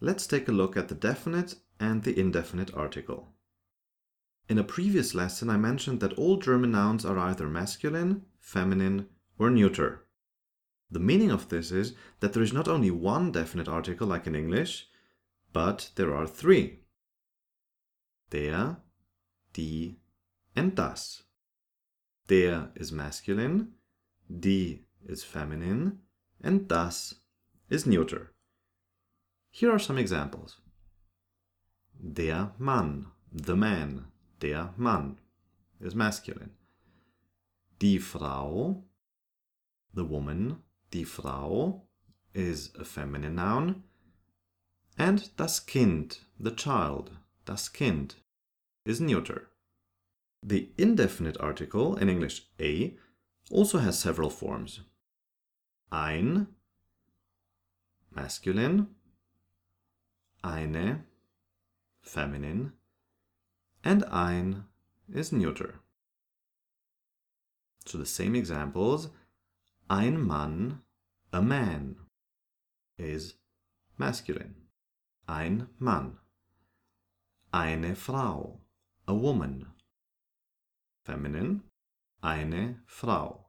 let's take a look at the definite and the indefinite article. In a previous lesson, I mentioned that all German nouns are either masculine, feminine, or neuter. The meaning of this is that there is not only one definite article like in English, but there are three. Der, die, and das. Der is masculine, die is feminine, and das is neuter. Here are some examples. Der Mann, the man, der Mann is masculine. Die Frau, the woman, die Frau is a feminine noun. And das Kind, the child, das Kind, is neuter. The indefinite article, in English a, also has several forms. Ein, masculine, eine, feminine, and ein is neuter. So the same examples, ein Mann, a man, is masculine. Ein Mann. Eine Frau, a woman. Feminine, eine Frau.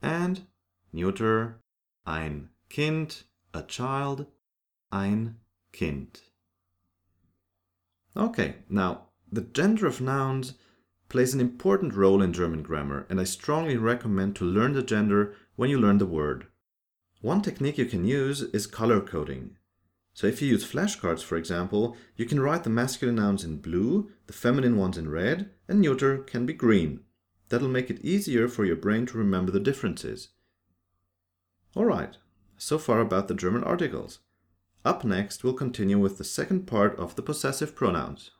And neuter, ein Kind, a child, ein Kind. Okay, now the gender of nouns plays an important role in German grammar, and I strongly recommend to learn the gender when you learn the word. One technique you can use is color coding. So if you use flashcards, for example, you can write the masculine nouns in blue, the feminine ones in red, and neuter can be green. That'll make it easier for your brain to remember the differences. Alright, so far about the German articles. Up next, we'll continue with the second part of the possessive pronouns.